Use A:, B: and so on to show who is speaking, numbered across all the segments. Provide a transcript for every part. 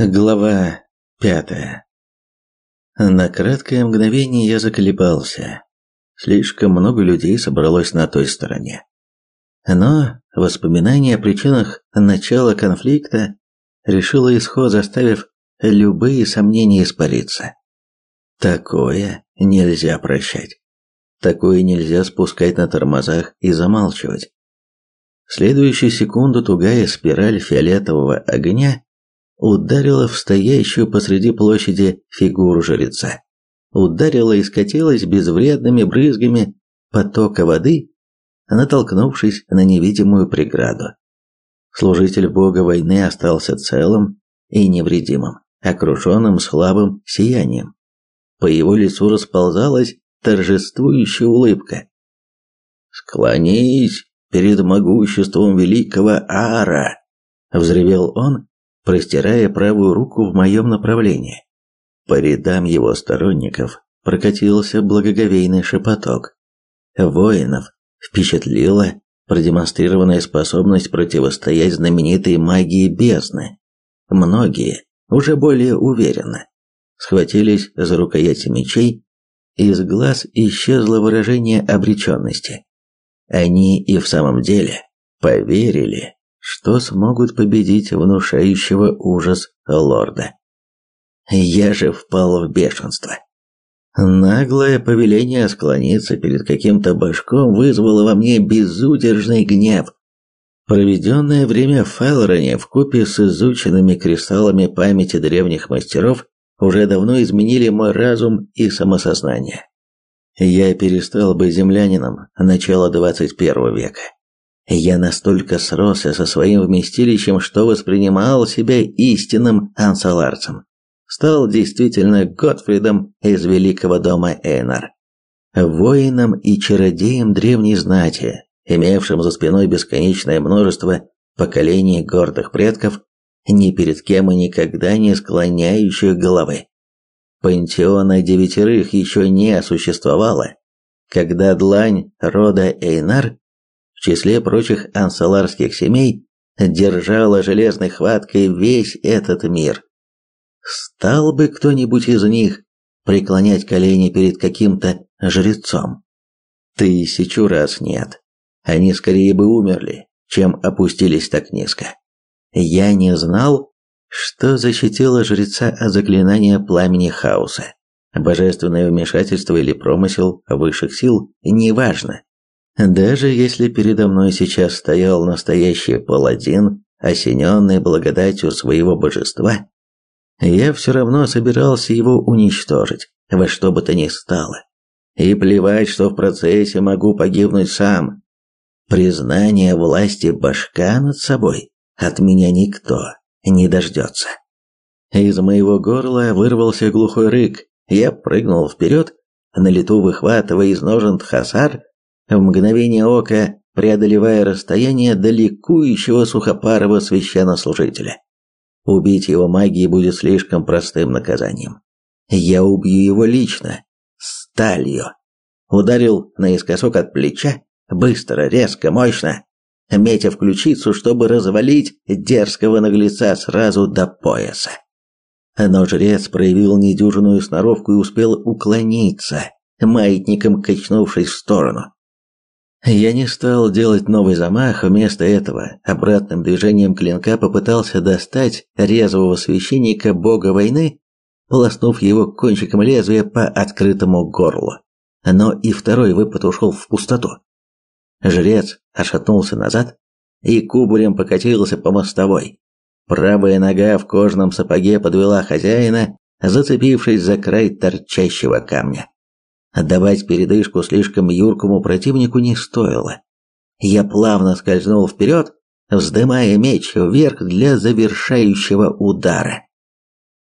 A: Глава пятая. На краткое мгновение я заколебался. Слишком много людей собралось на той стороне. Но воспоминание о причинах начала конфликта решило исход, заставив любые сомнения испариться. Такое нельзя прощать. Такое нельзя спускать на тормозах и замалчивать. В следующую секунду тугая спираль фиолетового огня ударила в стоящую посреди площади фигуру жреца. Ударила и скатилась безвредными брызгами потока воды, натолкнувшись на невидимую преграду. Служитель бога войны остался целым и невредимым, окруженным слабым сиянием. По его лицу расползалась торжествующая улыбка. «Склонись перед могуществом великого Ара!» – взревел он, простирая правую руку в моем направлении. По рядам его сторонников прокатился благоговейный шепоток. Воинов впечатлила продемонстрированная способность противостоять знаменитой магии бездны. Многие, уже более уверенно, схватились за рукояти мечей, из глаз исчезло выражение обреченности. Они и в самом деле поверили, что смогут победить внушающего ужас лорда. Я же впал в бешенство. Наглое повеление склониться перед каким-то башком вызвало во мне безудержный гнев. Проведенное время в Файлроне вкупе с изученными кристаллами памяти древних мастеров уже давно изменили мой разум и самосознание. Я перестал быть землянином начала 21 века. Я настолько сросся со своим вместилищем, что воспринимал себя истинным ансаларцем. Стал действительно Готфридом из великого дома Эйнар. Воином и чародеем древней знати, имевшим за спиной бесконечное множество поколений гордых предков, ни перед кем и никогда не склоняющих головы. Пантеона девятерых еще не существовало, когда длань рода Эйнар в числе прочих ансаларских семей, держала железной хваткой весь этот мир. Стал бы кто-нибудь из них преклонять колени перед каким-то жрецом? Тысячу раз нет. Они скорее бы умерли, чем опустились так низко. Я не знал, что защитило жреца от заклинания пламени хаоса. Божественное вмешательство или промысел высших сил, неважно. Даже если передо мной сейчас стоял настоящий паладин, осененный благодатью своего божества, я все равно собирался его уничтожить, во что бы то ни стало. И плевать, что в процессе могу погибнуть сам. Признание власти башка над собой от меня никто не дождется. Из моего горла вырвался глухой рык. Я прыгнул вперед, на лету выхватывая из ножен тхасар в мгновение ока преодолевая расстояние до сухопарого священнослужителя. Убить его магией будет слишком простым наказанием. Я убью его лично, сталью. Ударил наискосок от плеча, быстро, резко, мощно, метя в ключицу, чтобы развалить дерзкого наглеца сразу до пояса. Но жрец проявил недюжинную сноровку и успел уклониться, маятником качнувшись в сторону. Я не стал делать новый замах, вместо этого обратным движением клинка попытался достать резвого священника бога войны, полоснув его кончиком лезвия по открытому горлу. Но и второй выпад ушел в пустоту. Жрец отшатнулся назад и кубарем покатился по мостовой. Правая нога в кожаном сапоге подвела хозяина, зацепившись за край торчащего камня. Отдавать передышку слишком юркому противнику не стоило. Я плавно скользнул вперед, вздымая меч вверх для завершающего удара.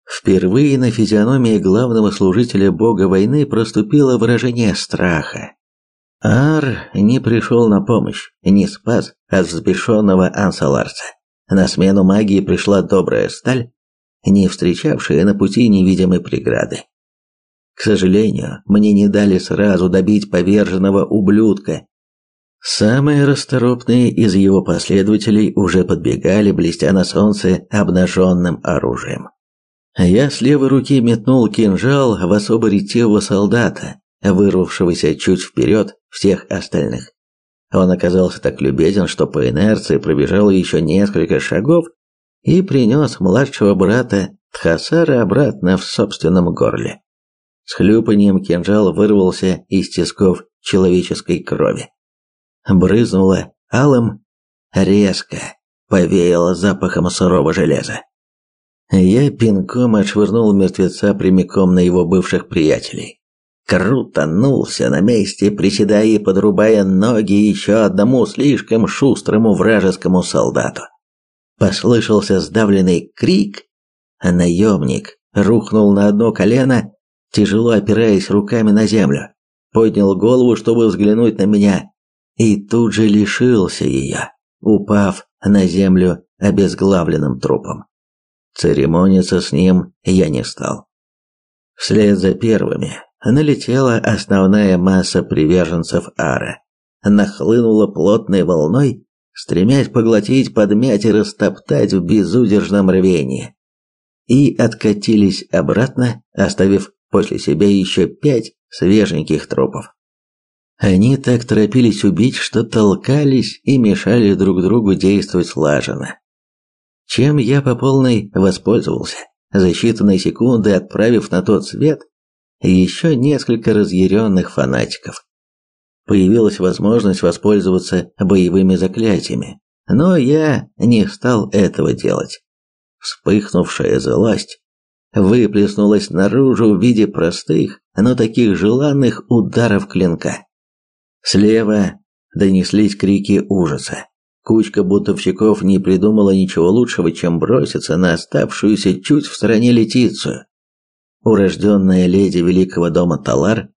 A: Впервые на физиономии главного служителя бога войны проступило выражение страха. Ар не пришел на помощь, не спас от взбешенного ансаларца. На смену магии пришла добрая сталь, не встречавшая на пути невидимой преграды. К сожалению, мне не дали сразу добить поверженного ублюдка. Самые расторопные из его последователей уже подбегали, блестя на солнце обнаженным оружием. Я с левой руки метнул кинжал в особо ретивого солдата, вырвавшегося чуть вперед всех остальных. Он оказался так любезен, что по инерции пробежал еще несколько шагов и принес младшего брата Тхасара обратно в собственном горле. С хлюпанием кинжал вырвался из тисков человеческой крови. Брызнуло алым, резко повеяло запахом сырого железа. Я пинком отшвырнул мертвеца прямиком на его бывших приятелей. Крутанулся на месте, приседая и подрубая ноги еще одному слишком шустрому вражескому солдату. Послышался сдавленный крик, а наемник рухнул на одно колено, тяжело опираясь руками на землю, поднял голову, чтобы взглянуть на меня, и тут же лишился ее, упав на землю обезглавленным трупом. Церемониться с ним я не стал. Вслед за первыми налетела основная масса приверженцев Ара. Нахлынула плотной волной, стремясь поглотить, подмять и растоптать в безудержном рвении. И откатились обратно, оставив после себя еще пять свеженьких трупов. Они так торопились убить, что толкались и мешали друг другу действовать слаженно. Чем я по полной воспользовался, за считанные секунды отправив на тот свет еще несколько разъяренных фанатиков. Появилась возможность воспользоваться боевыми заклятиями, но я не стал этого делать. Вспыхнувшая злость выплеснулась наружу в виде простых, но таких желанных ударов клинка. Слева донеслись крики ужаса. Кучка бутовщиков не придумала ничего лучшего, чем броситься на оставшуюся чуть в стороне Летицию. Урожденная леди великого дома Талар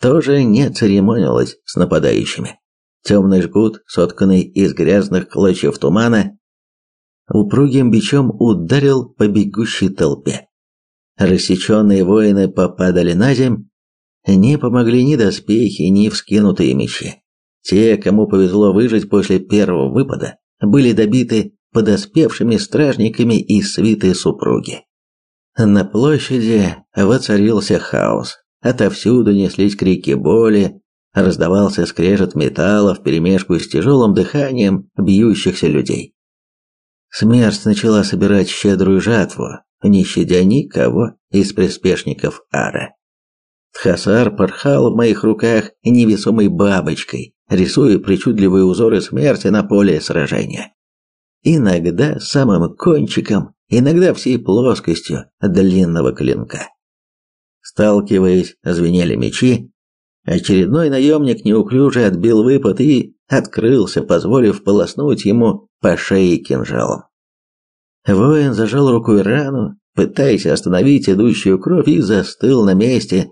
A: тоже не церемонилась с нападающими. Темный жгут, сотканный из грязных клочьев тумана, упругим бичом ударил по бегущей толпе. Рассеченные воины попадали на земь, не помогли ни доспехи, ни вскинутые мечи. Те, кому повезло выжить после первого выпада, были добиты подоспевшими стражниками и свитой супруги. На площади воцарился хаос. Отовсюду неслись крики боли, раздавался скрежет металла вперемешку с тяжелым дыханием бьющихся людей. Смерть начала собирать щедрую жатву, не щадя никого из приспешников Ара. Тхасар порхал в моих руках невесомой бабочкой, рисуя причудливые узоры смерти на поле сражения. Иногда самым кончиком, иногда всей плоскостью длинного клинка. Сталкиваясь, звенели мечи. Очередной наемник неуклюже отбил выпад и открылся, позволив полоснуть ему по шее кинжалом. Воин зажал рукой рану, пытаясь остановить идущую кровь, и застыл на месте,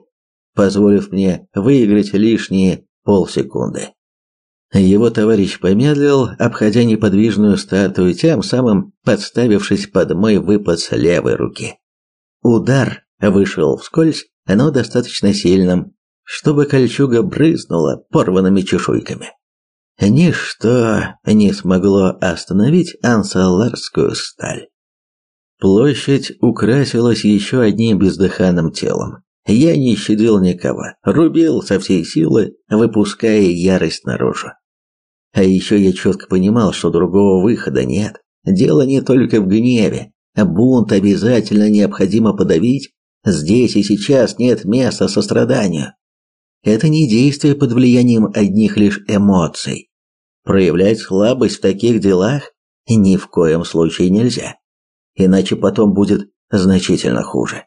A: позволив мне выиграть лишние полсекунды. Его товарищ помедлил, обходя неподвижную статую, тем самым подставившись под мой выпад с левой руки. Удар вышел вскользь, но достаточно сильным, чтобы кольчуга брызнула порванными чешуйками. Ничто не смогло остановить ансаларскую сталь. Площадь украсилась еще одним бездыханным телом. Я не щадил никого, рубил со всей силы, выпуская ярость наружу. А еще я четко понимал, что другого выхода нет. Дело не только в гневе. Бунт обязательно необходимо подавить. Здесь и сейчас нет места состраданию. Это не действие под влиянием одних лишь эмоций. Проявлять слабость в таких делах ни в коем случае нельзя. Иначе потом будет значительно хуже.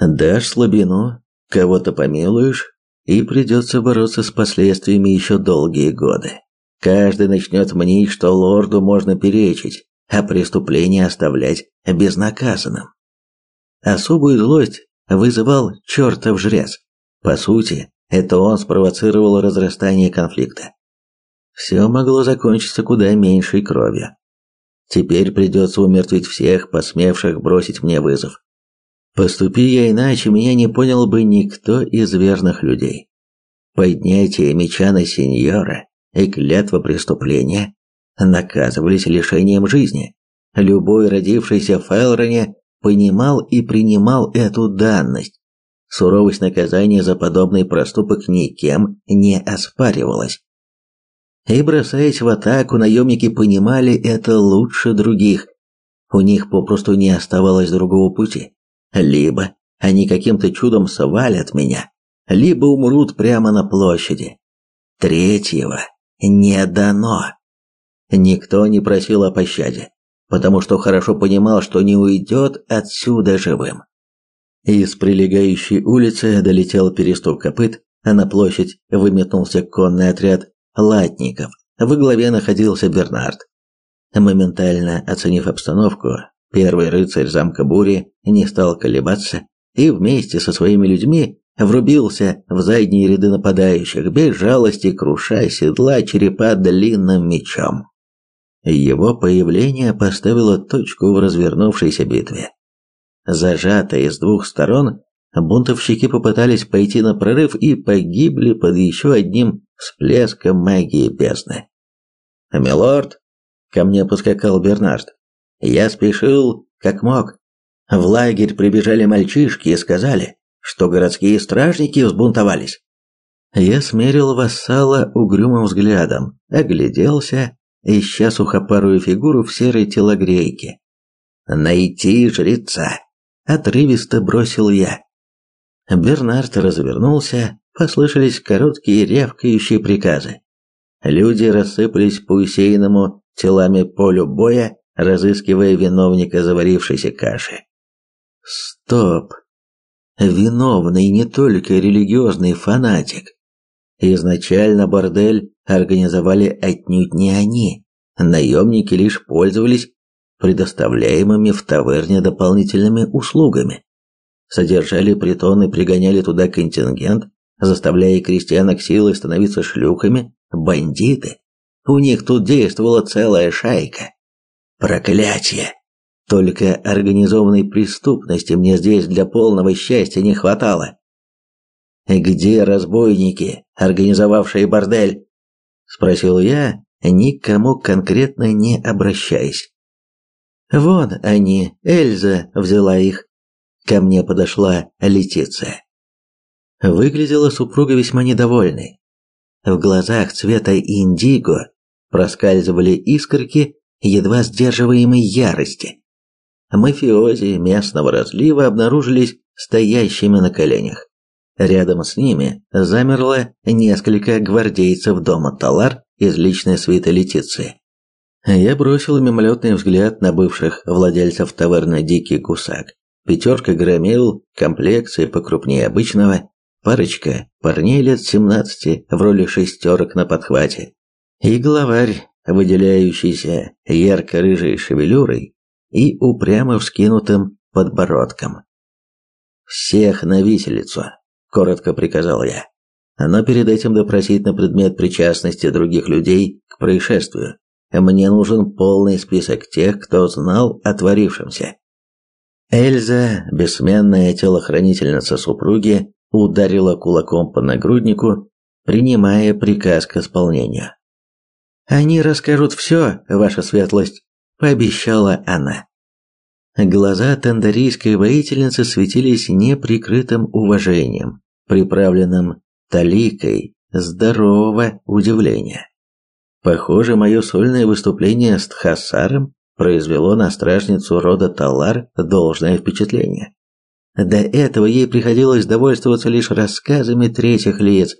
A: Дашь слабину, кого-то помилуешь, и придется бороться с последствиями еще долгие годы. Каждый начнет мнить, что лорду можно перечить, а преступление оставлять безнаказанным. Особую злость вызывал чертов жрец. По сути, это он спровоцировал разрастание конфликта. Все могло закончиться куда меньшей кровью. Теперь придется умертвить всех, посмевших бросить мне вызов. Поступи я иначе, меня не понял бы никто из верных людей. Поднятие меча на сеньора и клятва преступления наказывались лишением жизни. Любой родившийся в Фелроне понимал и принимал эту данность. Суровость наказания за подобный проступок никем не оспаривалась. И бросаясь в атаку, наемники понимали это лучше других. У них попросту не оставалось другого пути. Либо они каким-то чудом свалят меня, либо умрут прямо на площади. Третьего не дано. Никто не просил о пощаде, потому что хорошо понимал, что не уйдет отсюда живым. Из прилегающей улицы долетел перестук копыт, а на площадь выметнулся конный отряд латников. Во главе находился Бернард. Моментально оценив обстановку, первый рыцарь замка Бури не стал колебаться и вместе со своими людьми врубился в задние ряды нападающих, без жалости крушая седла черепа длинным мечом. Его появление поставило точку в развернувшейся битве. Зажатые с двух сторон, бунтовщики попытались пойти на прорыв и погибли под еще одним всплеском магии бездны. «Милорд!» — ко мне поскакал Бернард. «Я спешил, как мог. В лагерь прибежали мальчишки и сказали, что городские стражники взбунтовались. Я смерил вассала угрюмым взглядом, огляделся, ища сухопарую фигуру в серой телогрейке. «Найти жреца!» – отрывисто бросил я. Бернард развернулся, послышались короткие рявкающие приказы. Люди рассыпались по усеянному телами полю боя, разыскивая виновника заварившейся каши. Стоп! виновный не только религиозный фанатик. Изначально бордель организовали отнюдь не они. Наемники лишь пользовались предоставляемыми в таверне дополнительными услугами. Содержали притон и пригоняли туда контингент, заставляя крестьянок силой становиться шлюхами, бандиты. У них тут действовала целая шайка. Проклятие! Только организованной преступности мне здесь для полного счастья не хватало. Где разбойники, организовавшие бордель? спросил я, никому конкретно не обращаясь. Вон они, Эльза взяла их. Ко мне подошла Летиция. Выглядела супруга весьма недовольной. В глазах цвета индиго проскальзывали искорки едва сдерживаемой ярости мафиози местного разлива обнаружились стоящими на коленях. Рядом с ними замерло несколько гвардейцев дома Талар из личной свиты Летиции. Я бросил мимолетный взгляд на бывших владельцев таверны «Дикий гусак». Пятерка громил, комплекции покрупнее обычного, парочка парней лет 17 в роли шестерок на подхвате. И главарь, выделяющийся ярко-рыжей шевелюрой, и упрямо вскинутым подбородком. «Всех на виселицу!» – коротко приказал я. Но перед этим допросить на предмет причастности других людей к происшествию. Мне нужен полный список тех, кто знал о творившемся. Эльза, бессменная телохранительница супруги, ударила кулаком по нагруднику, принимая приказ к исполнению. «Они расскажут все, ваша светлость», пообещала она. Глаза тандарийской воительницы светились неприкрытым уважением, приправленным таликой здорового удивления. Похоже, мое сольное выступление с Тхасаром произвело на стражницу рода Талар должное впечатление. До этого ей приходилось довольствоваться лишь рассказами третьих лиц,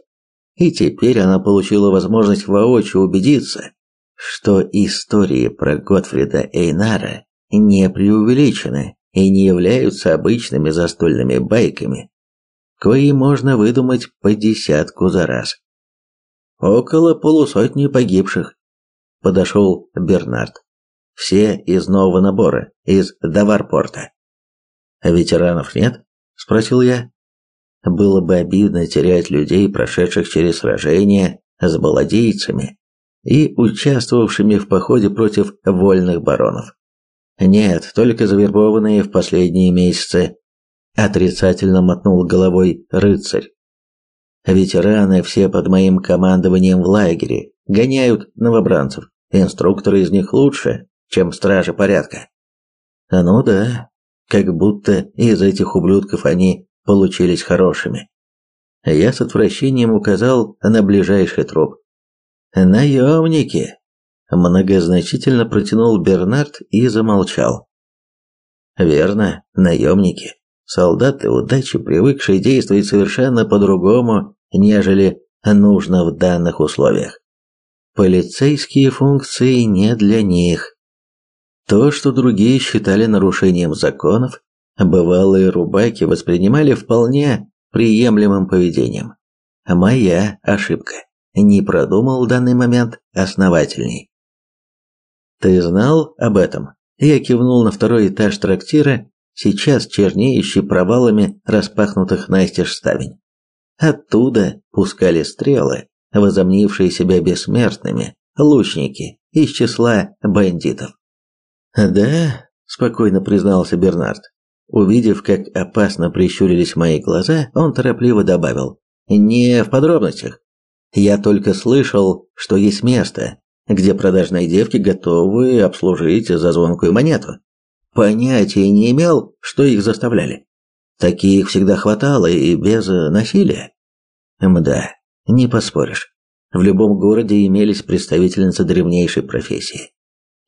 A: и теперь она получила возможность воочию убедиться, что истории про Готфрида Эйнара не преувеличены и не являются обычными застольными байками, кои можно выдумать по десятку за раз. Около полусотни погибших. Подошел Бернард. Все из нового набора, из Даварпорта. Ветеранов нет? Спросил я. Было бы обидно терять людей, прошедших через сражения с баладийцами и участвовавшими в походе против вольных баронов. Нет, только завербованные в последние месяцы, отрицательно мотнул головой рыцарь. Ветераны все под моим командованием в лагере, гоняют новобранцев. Инструкторы из них лучше, чем стражи порядка. Ну да, как будто из этих ублюдков они получились хорошими. Я с отвращением указал на ближайший труп. «Наемники!» Многозначительно протянул Бернард и замолчал. «Верно, наемники. Солдаты удачи, привыкшие действовать совершенно по-другому, нежели нужно в данных условиях. Полицейские функции не для них. То, что другие считали нарушением законов, бывалые рубаки воспринимали вполне приемлемым поведением. Моя ошибка. Не продумал данный момент основательней. Ты знал об этом? Я кивнул на второй этаж трактира, сейчас чернеющий провалами распахнутых настежь ставень. Оттуда пускали стрелы, возомнившие себя бессмертными, лучники из числа бандитов. «Да», – спокойно признался Бернард. Увидев, как опасно прищурились мои глаза, он торопливо добавил. «Не в подробностях. Я только слышал, что есть место, где продажные девки готовы обслужить за звонкую монету. Понятия не имел, что их заставляли. Таких всегда хватало и без насилия. Мда, не поспоришь. В любом городе имелись представительницы древнейшей профессии.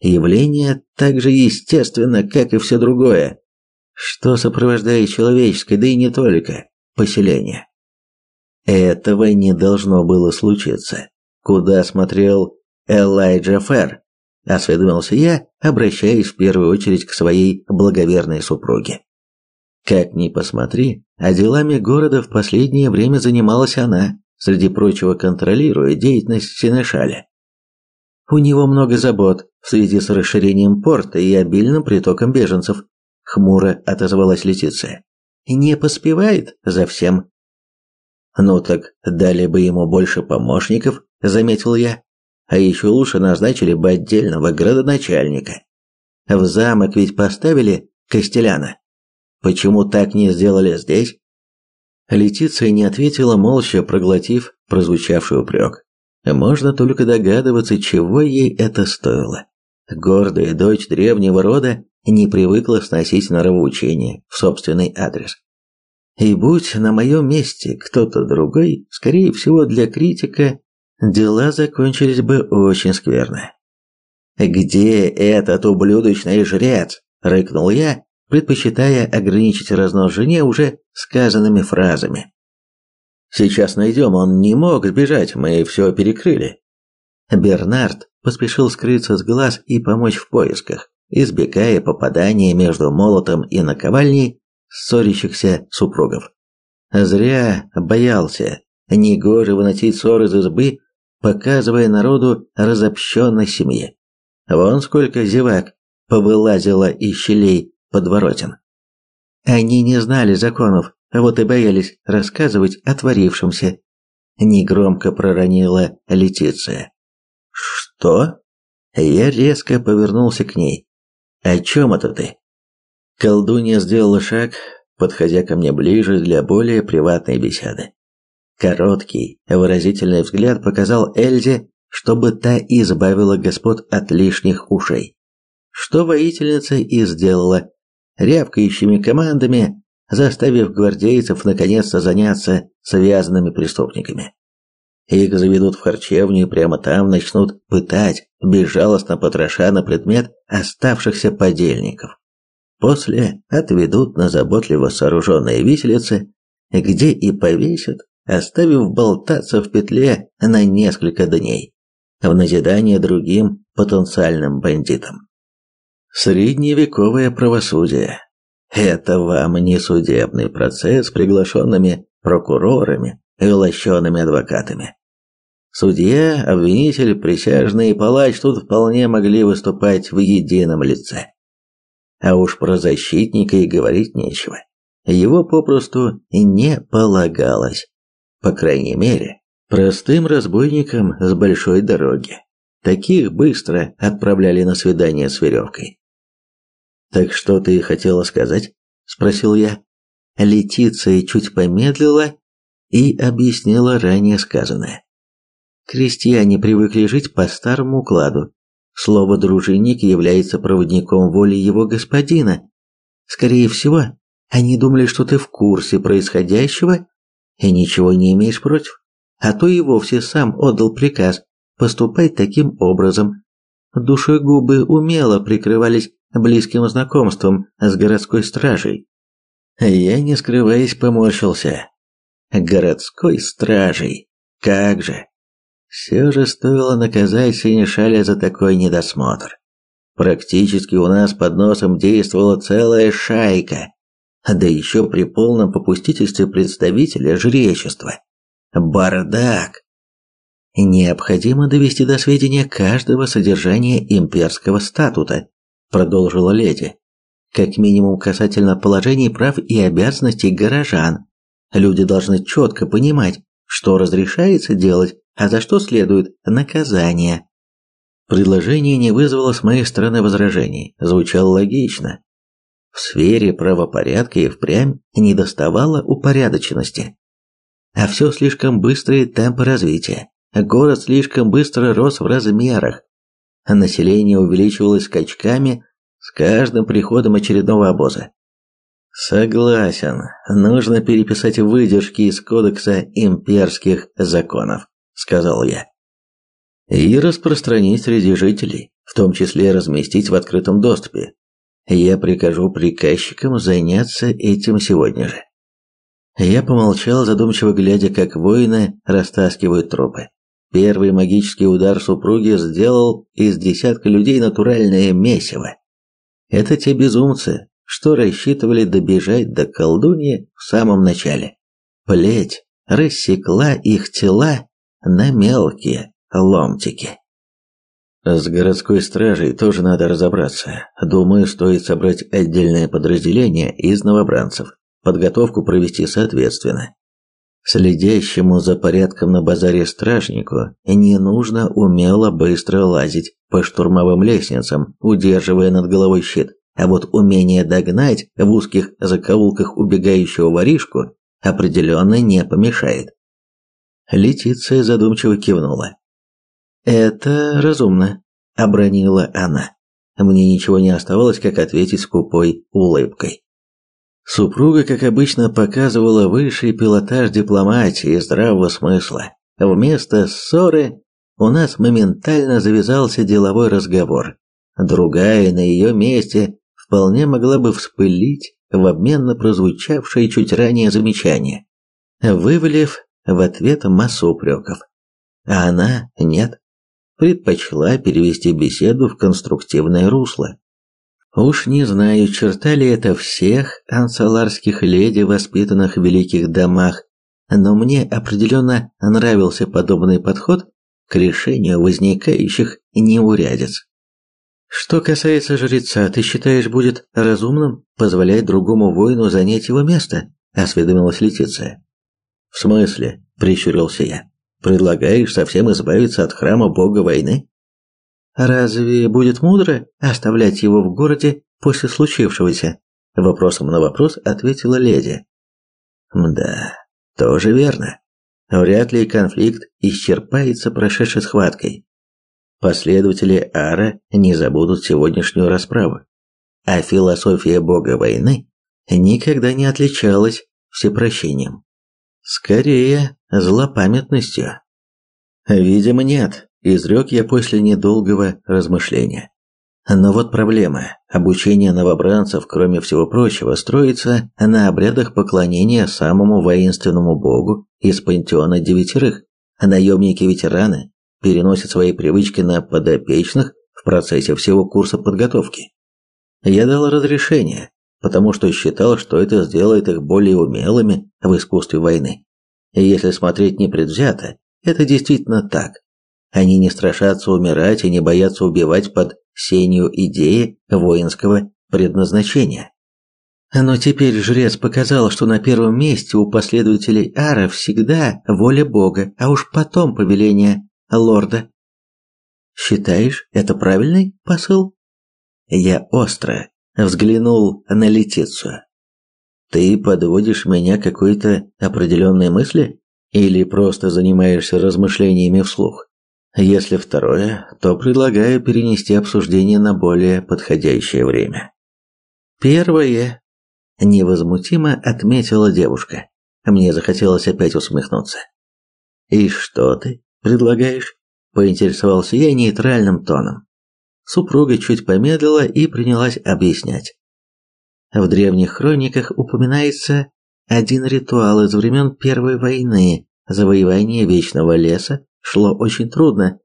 A: Явление так же естественно, как и все другое, что сопровождает человеческое, да и не только, поселение. Этого не должно было случиться. Куда смотрел Элайджа Фер? Осведомился я, обращаясь в первую очередь к своей благоверной супруге. Как ни посмотри, а делами города в последнее время занималась она, среди прочего контролируя деятельность Сенешаля. У него много забот в связи с расширением порта и обильным притоком беженцев, хмуро отозвалась Летиция. Не поспевает за всем. Ну так дали бы ему больше помощников, заметил я. А еще лучше назначили бы отдельного градоначальника. В замок ведь поставили Костеляна. Почему так не сделали здесь? Летиция не ответила, молча проглотив прозвучавший упрек. Можно только догадываться, чего ей это стоило. Гордая дочь древнего рода не привыкла сносить норовоучения в собственный адрес. И будь на моем месте кто-то другой, скорее всего для критика, дела закончились бы очень скверно. «Где этот ублюдочный жрец?» – рыкнул я, предпочитая ограничить разнос жене уже сказанными фразами. «Сейчас найдем, он не мог сбежать, мы все перекрыли». Бернард поспешил скрыться с глаз и помочь в поисках, избегая попадания между молотом и наковальней ссорящихся супругов. Зря боялся, негоже выносить ссоры из избы, показывая народу разобщенность семьи. Вон сколько зевак повылазило из щелей подворотен. Они не знали законов, вот и боялись рассказывать о творившемся. Негромко проронила Летиция. Что? Я резко повернулся к ней. О чем это ты? Колдунья сделала шаг, подходя ко мне ближе для более приватной беседы. Короткий, выразительный взгляд показал Эльзе, чтобы та избавила господ от лишних ушей. Что воительница и сделала, рявкающими командами, заставив гвардейцев наконец-то заняться связанными преступниками. Их заведут в харчевню и прямо там начнут пытать, безжалостно потроша на предмет оставшихся подельников. После отведут на заботливо сооруженные виселицы, где и повесят, оставив болтаться в петле на несколько дней, в назидание другим потенциальным бандитам. Средневековое правосудие. Это вам не судебный процесс с приглашенными прокурорами и лощеными адвокатами. Судья, обвинитель, присяжный и палач тут вполне могли выступать в едином лице. А уж про защитника и говорить нечего. Его попросту не полагалось. По крайней мере, простым разбойникам с большой дороги. Таких быстро отправляли на свидание с веревкой. «Так что ты хотела сказать?» – спросил я. Летиция чуть помедлила и объяснила ранее сказанное. Крестьяне привыкли жить по старому укладу. Слово «дружинник» является проводником воли его господина.
B: Скорее всего, они думали, что ты в курсе происходящего и ничего не имеешь против. А то и вовсе сам отдал приказ поступать таким образом. Душегубы умело прикрывались близким знакомством с городской стражей. Я, не скрываясь, поморщился. Городской стражей. Как же. Все же стоило наказать Синишаля за такой недосмотр. Практически у нас под носом действовала целая шайка, да еще при полном попустительстве представителя жречества. Бардак! Необходимо довести до сведения каждого содержание имперского статута, продолжила леди. Как минимум касательно положений прав и обязанностей горожан. Люди должны четко понимать, что разрешается делать, а за что следует наказание. Предложение не вызвало с моей стороны возражений, звучало логично. В сфере правопорядка и впрямь недоставало упорядоченности. А все слишком быстрые темпы развития. Город слишком быстро рос в размерах. Население увеличивалось скачками с каждым приходом очередного обоза. Согласен, нужно переписать выдержки из кодекса имперских законов, сказал я и распространить среди жителей, в том числе разместить в открытом доступе. Я прикажу приказчикам заняться этим сегодня же. Я помолчал, задумчиво глядя, как воины растаскивают трупы. Первый магический удар супруги сделал из десятка людей натуральное месиво. Это те безумцы, что рассчитывали добежать до колдуньи в самом начале. Плеть рассекла их тела на мелкие ломтики. С городской стражей тоже надо разобраться. Думаю, стоит собрать отдельное подразделение из новобранцев. Подготовку провести соответственно. Следящему за порядком на базаре стражнику не нужно умело быстро лазить по штурмовым лестницам, удерживая над головой щит, а вот умение догнать в узких закоулках убегающего воришку определенно не помешает. Летиция задумчиво кивнула. «Это разумно», – обронила она. Мне ничего не оставалось, как ответить скупой улыбкой. Супруга, как обычно, показывала высший пилотаж дипломатии и здравого смысла. Вместо ссоры у нас моментально завязался деловой разговор. Другая на ее месте вполне могла бы вспылить в обмен на прозвучавшее чуть ранее замечание, вывалив в ответ массу упреков. А она нет предпочла перевести беседу в конструктивное русло. Уж не знаю, черта ли это всех ансаларских леди, воспитанных в великих домах, но мне определенно нравился подобный подход к решению возникающих неурядиц. Что касается жреца, ты считаешь, будет разумным позволять другому воину занять его место? осведомилась Летиция. В смысле? прищурился я. Предлагаешь совсем избавиться от храма бога войны? Разве будет мудро оставлять его в городе после случившегося? Вопросом на вопрос ответила леди. Да, тоже верно. Вряд ли конфликт исчерпается прошедшей схваткой. Последователи Ара не забудут сегодняшнюю расправу. А философия бога войны никогда не отличалась всепрощением. Скорее, злопамятностью. Видимо, нет, изрек я после недолгого размышления. Но вот проблема. Обучение новобранцев, кроме всего прочего, строится на обрядах поклонения самому воинственному богу из пантеона девятерых. Наемники-ветераны переносят свои привычки на подопечных в процессе всего курса подготовки. Я дал разрешение, потому что считал, что это сделает их более умелыми в искусстве войны. Если смотреть непредвзято, это действительно так. Они не страшатся умирать и не боятся убивать под сенью идеи воинского предназначения. Но теперь жрец показал, что на первом месте у последователей Ара всегда воля Бога, а уж потом повеление лорда. Считаешь, это правильный посыл? Я остро взглянул на Летицию. Ты подводишь меня к какой-то определенной мысли или просто занимаешься размышлениями вслух? Если второе, то предлагаю перенести обсуждение на более подходящее время. Первое, невозмутимо отметила девушка. Мне захотелось опять усмехнуться. И что ты предлагаешь? поинтересовался я нейтральным тоном. Супруга чуть помедлила и принялась объяснять. В древних хрониках упоминается один ритуал из времен Первой войны. Завоевание Вечного леса шло очень трудно.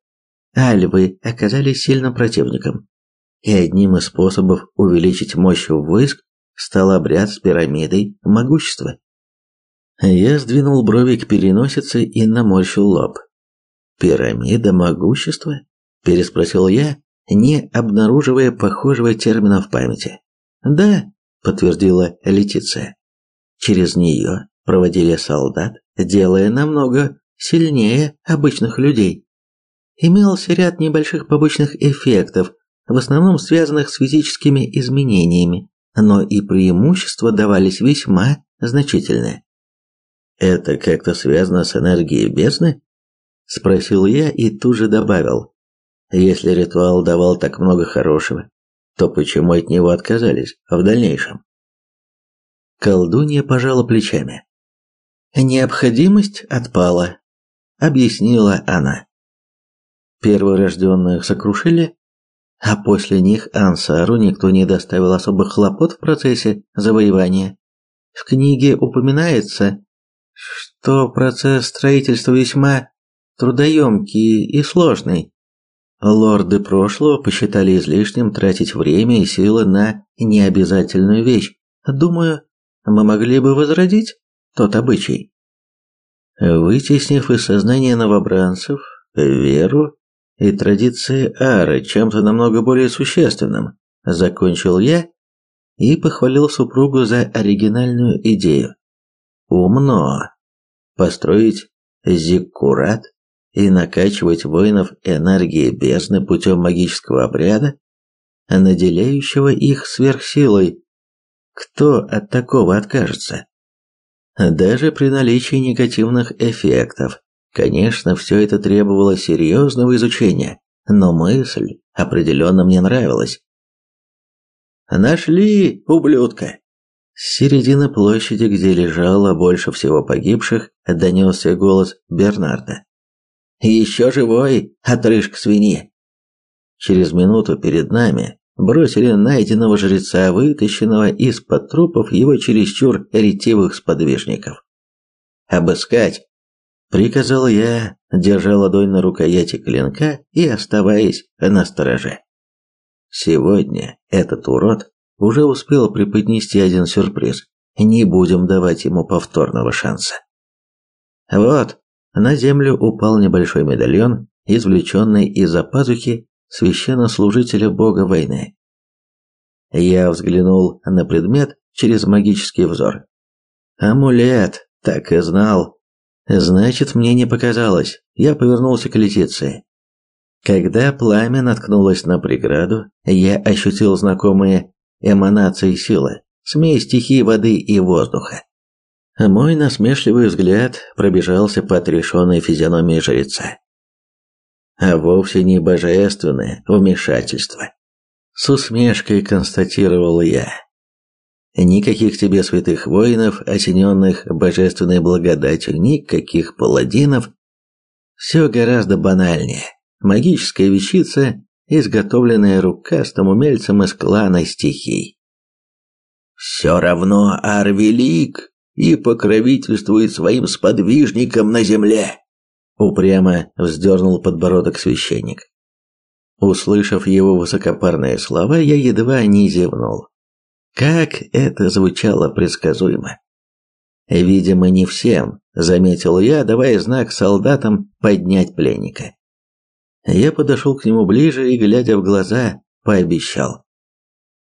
B: Альвы оказались сильным противником. И одним из способов увеличить мощь войск стал обряд с пирамидой могущества. Я сдвинул брови к переносице и наморщил лоб. «Пирамида могущества?» – переспросил я, не обнаруживая похожего термина в памяти. «Да», – подтвердила Летиция. «Через нее проводили солдат, делая намного сильнее обычных людей. Имелся ряд небольших побочных эффектов, в основном связанных с физическими изменениями, но и преимущества давались весьма значительные. «Это как-то связано с энергией бездны?» – спросил я и тут же добавил. «Если ритуал давал так много хорошего, то почему от него отказались в дальнейшем?» Колдунья пожала плечами. «Необходимость отпала», – объяснила она. Перворожденных сокрушили, а после них Ансару никто не доставил особых хлопот в процессе завоевания. В книге упоминается, что процесс строительства весьма трудоемкий и сложный. Лорды прошлого посчитали излишним тратить время и силы на необязательную вещь. Думаю, мы могли бы возродить тот обычай. Вытеснив из сознания новобранцев веру и традиции ары чем-то намного более существенным, закончил я и похвалил супругу за оригинальную идею. Умно. Построить зиккурат и накачивать воинов энергией бездны путем магического обряда, наделяющего их сверхсилой. Кто от такого откажется? Даже при наличии негативных эффектов. Конечно, все это требовало серьезного изучения, но мысль определенно мне нравилась. «Нашли, ублюдка!» С середины площади, где лежало больше всего погибших, донесся голос Бернарда. «Еще живой, отрыжка свиньи!» Через минуту перед нами бросили найденного жреца, вытащенного из-под трупов его чересчур ретивых сподвижников. «Обыскать!» – приказал я, держа ладонь на рукояти клинка и оставаясь на стороже. Сегодня этот урод уже успел преподнести один сюрприз. Не будем давать ему повторного шанса. Вот, на землю упал небольшой медальон, извлеченный из-за пазухи священнослужителя бога войны. Я взглянул на предмет через магический взор. Амулет, так и знал. Значит, мне не показалось. Я повернулся к Летиции. Когда пламя наткнулось на преграду, я ощутил знакомые эманации силы, смесь стихии воды и воздуха. Мой насмешливый взгляд пробежался по отрешенной физиономии жреца. А вовсе не божественное вмешательство. С усмешкой констатировал я. Никаких тебе святых воинов, осененных божественной благодатью, никаких паладинов. Все гораздо банальнее. Магическая вещица изготовленная рукастым умельцем из клана стихий. «Все равно Ар велик и покровительствует своим сподвижникам на земле», упрямо вздернул подбородок священник. Услышав его высокопарные слова, я едва не зевнул. Как это звучало предсказуемо. Видимо, не всем, заметил я, давая знак солдатам поднять пленника. Я подошел к нему ближе и, глядя в глаза, пообещал.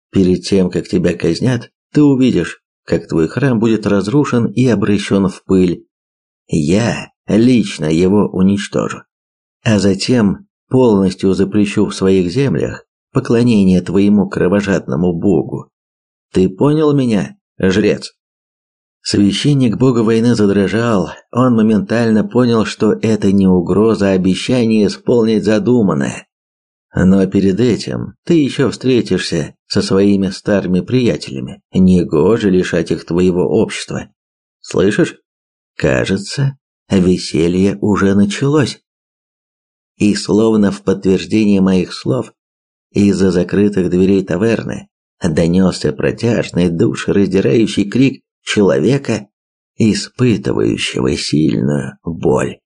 B: «Перед тем, как тебя казнят, ты увидишь, как твой храм будет разрушен и обращен в пыль. Я лично его уничтожу. А затем полностью запрещу в своих землях поклонение твоему кровожадному богу. Ты понял меня, жрец?» Священник бога войны задрожал. Он моментально понял, что это не угроза, а обещание исполнить задуманное.
A: Но перед этим ты еще встретишься со своими старыми приятелями. Негоже лишать их твоего общества. Слышишь? Кажется, веселье уже началось. И словно в подтверждение моих слов, из-за закрытых дверей таверны донесся протяжный душераздирающий крик человека, испытывающего сильную боль.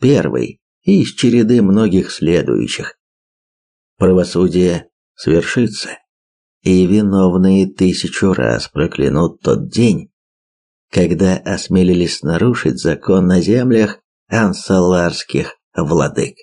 A: Первый из череды многих следующих. Правосудие свершится, и виновные тысячу раз проклянут тот день, когда осмелились нарушить закон на землях ансаларских владык.